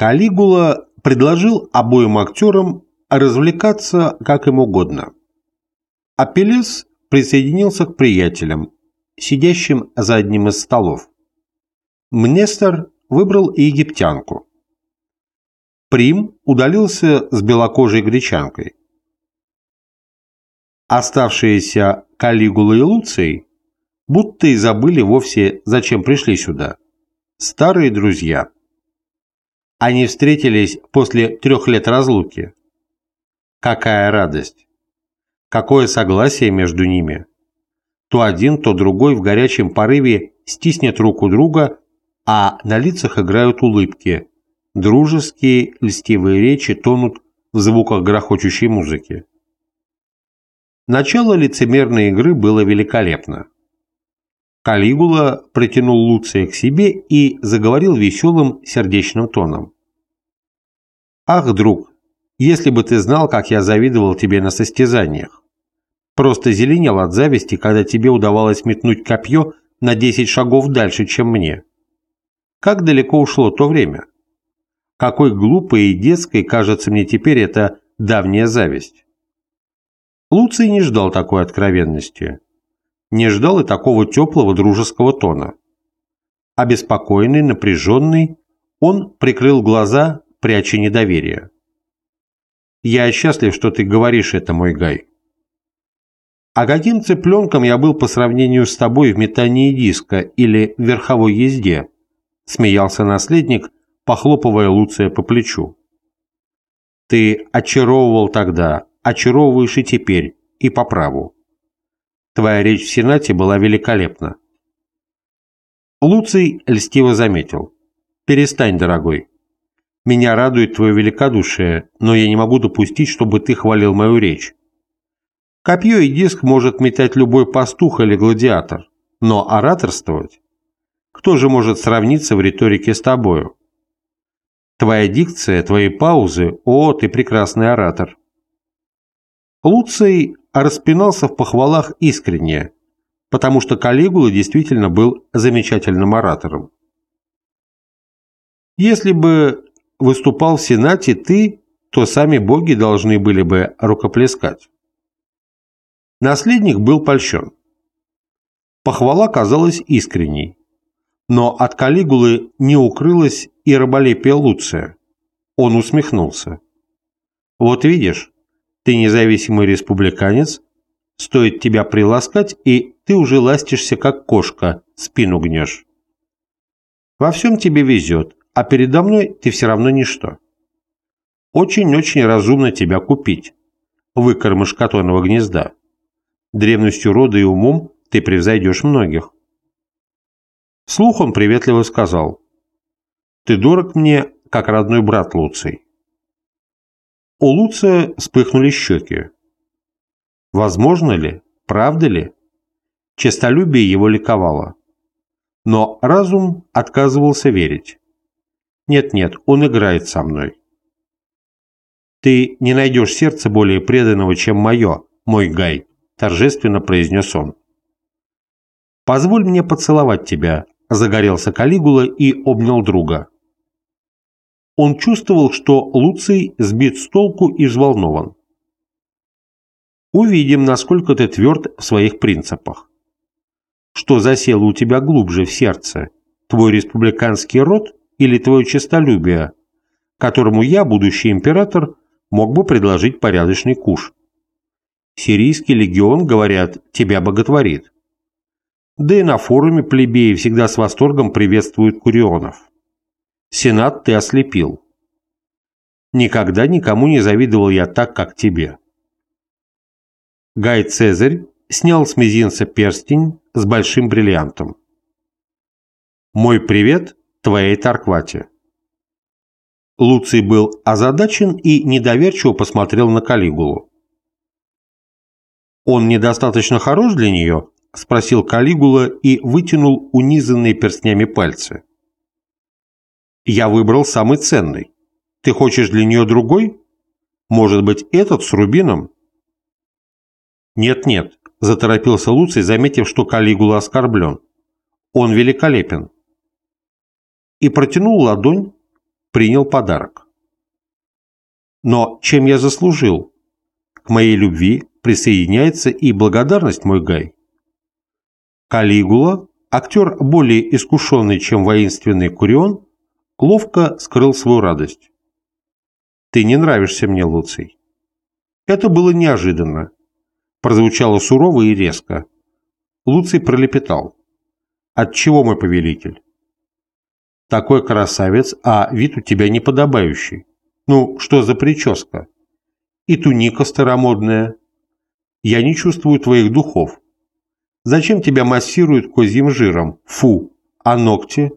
Калигула предложил обоим актерам развлекаться как им угодно. Апеллес присоединился к приятелям, сидящим за одним из столов. Мнестер выбрал египтянку. Прим удалился с белокожей гречанкой. Оставшиеся Калигула и Луций будто и забыли вовсе, зачем пришли сюда. Старые друзья. Они встретились после трех лет разлуки. Какая радость! Какое согласие между ними! То один, то другой в горячем порыве стиснет руку друга, а на лицах играют улыбки. Дружеские, льстивые речи тонут в звуках грохочущей музыки. Начало лицемерной игры было великолепно. Калигула притянул Луция к себе и заговорил веселым сердечным тоном. «Ах, друг, если бы ты знал, как я завидовал тебе на состязаниях. Просто зеленел от зависти, когда тебе удавалось метнуть копье на 10 шагов дальше, чем мне. Как далеко ушло то время? Какой глупой и детской кажется мне теперь эта давняя зависть. Луций не ждал такой откровенности. Не ждал и такого теплого дружеского тона. Обеспокоенный, напряженный, он прикрыл глаза, пряча недоверие. «Я счастлив, что ты говоришь это, мой Гай. А каким цыпленком я был по сравнению с тобой в метании диска или верховой езде?» смеялся наследник, похлопывая Луция по плечу. «Ты очаровывал тогда, очаровываешь и теперь, и по праву. Твоя речь в Сенате была великолепна. Луций льстиво заметил. «Перестань, дорогой. Меня радует твое великодушие, но я не могу допустить, чтобы ты хвалил мою речь. Копье и диск может метать любой пастух или гладиатор, но ораторствовать? Кто же может сравниться в риторике с тобою? Твоя дикция, твои паузы, о, ты прекрасный оратор. Луций распинался в похвалах искренне, потому что Калигула действительно был замечательным оратором. Если бы выступал в Сенате ты, то сами боги должны были бы рукоплескать. Наследник был польщен. Похвала казалась искренней, но от Калигулы не укрылось и раболепие Луция. Он усмехнулся. «Вот видишь, ты независимый республиканец, стоит тебя приласкать, и ты уже ластишься, как кошка, спину гнешь. Во всем тебе везет, а передо мной ты все равно ничто. Очень-очень разумно тебя купить, выкормыш котоного гнезда. Древностью рода и умом ты превзойдешь многих. Слух он приветливо сказал, «Ты дорог мне, как родной брат Луций. У Луция вспыхнули щеки. Возможно ли? Правда ли? Честолюбие его ликовало. Но разум отказывался верить. Нет-нет, он играет со мной. «Ты не найдешь сердца более преданного, чем мое, мой Гай», торжественно произнес он. «Позволь мне поцеловать тебя», загорелся Калигула и обнял друга. Он чувствовал, что Луций сбит с толку и взволнован. Увидим, насколько ты тверд в своих принципах. Что засело у тебя глубже в сердце, твой республиканский род или твое честолюбие, которому я, будущий император, мог бы предложить порядочный куш. Сирийский легион, говорят, тебя боготворит. Да и на форуме плебеи всегда с восторгом приветствуют курионов. Сенат ты ослепил. Никогда никому не завидовал я так, как тебе. Гай Цезарь снял с мизинца перстень с большим бриллиантом. «Мой привет твоей Тарквате». Луций был озадачен и недоверчиво посмотрел на Калигулу. «Он недостаточно хорош для нее?» – спросил Калигула и вытянул унизанные перстнями пальцы. Я выбрал самый ценный. Ты хочешь для нее другой? Может быть, этот с рубином? Нет-нет, заторопился Луций, заметив, что Калигула оскорблен. Он великолепен. И протянул ладонь, принял подарок. Но чем я заслужил? К моей любви присоединяется и благодарность, мой Гай. Калигула, актер более искушенный, чем воинственный Курион, ловко скрыл свою радость. «Ты не нравишься мне, Луций». Это было неожиданно. Прозвучало сурово и резко. Луций пролепетал. «Отчего мой повелитель?» «Такой красавец, а вид у тебя неподобающий. Ну, что за прическа? И туника старомодная. Я не чувствую твоих духов. Зачем тебя массируют козьим жиром? Фу! А ногти?»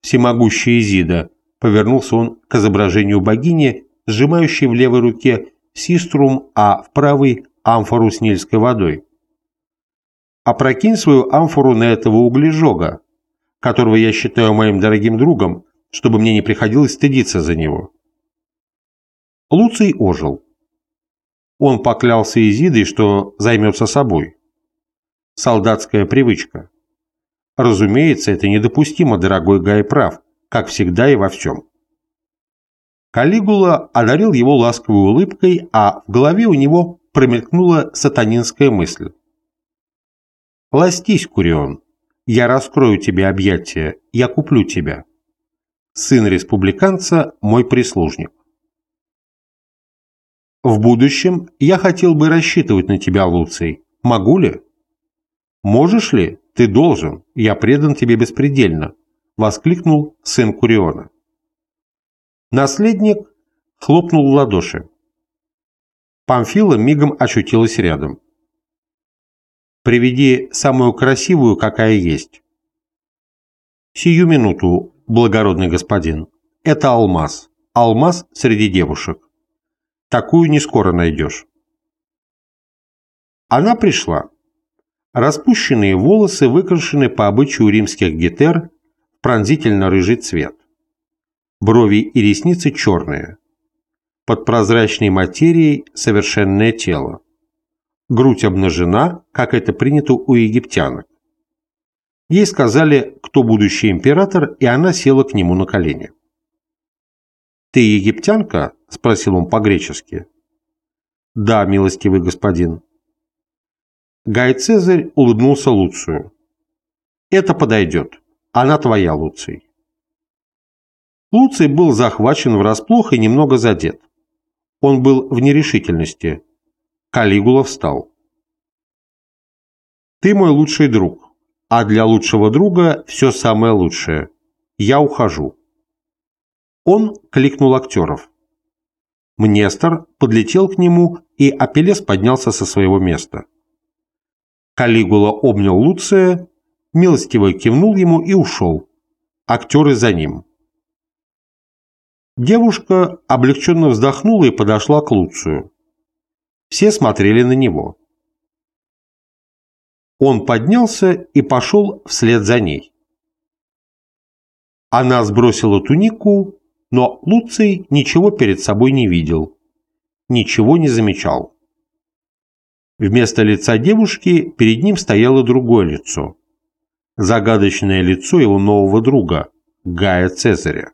Всемогущий Изида, повернулся он к изображению богини, сжимающей в левой руке систрум, а в правой – амфору с нильской водой. Опрокинь свою амфору на этого углежога, которого я считаю моим дорогим другом, чтобы мне не приходилось стыдиться за него. Луций ожил. Он поклялся Изидой, что займется собой. Солдатская привычка. Разумеется, это недопустимо, дорогой Гай прав, как всегда и во всем. Калигула одарил его ласковой улыбкой, а в голове у него промелькнула сатанинская мысль. «Ластись, Курион, я раскрою тебе объятия, я куплю тебя. Сын республиканца – мой прислужник. В будущем я хотел бы рассчитывать на тебя, Луций. Могу ли? Можешь ли? Ты должен. Я предан тебе беспредельно, воскликнул сын Куриона. Наследник хлопнул в ладоши. Памфила мигом очутилась рядом. «Приведи самую красивую, какая есть». «Сию минуту, благородный господин. Это алмаз. Алмаз среди девушек. Такую не скоро найдешь». Она пришла. Распущенные волосы выкрашены по обычаю римских гетер в пронзительно-рыжий цвет. Брови и ресницы черные. Под прозрачной материей совершенное тело. Грудь обнажена, как это принято у египтянок. Ей сказали, кто будущий император, и она села к нему на колени. «Ты египтянка?» – спросил он по-гречески. «Да, милостивый господин». Гай Цезарь улыбнулся Луцию. «Это подойдет. Она твоя, Луций». Луций был захвачен врасплох и немного задет. Он был в нерешительности. Калигула встал. «Ты мой лучший друг, а для лучшего друга все самое лучшее. Я ухожу». Он кликнул актеров. Мнестор подлетел к нему, и Апеллес поднялся со своего места. Калигула обнял Луция, милостиво кивнул ему и ушел. Актеры за ним. Девушка облегченно вздохнула и подошла к Луцию. Все смотрели на него. Он поднялся и пошел вслед за ней. Она сбросила тунику, но Луций ничего перед собой не видел, ничего не замечал. Вместо лица девушки перед ним стояло другое лицо. Загадочное лицо его нового друга, Гая Цезаря.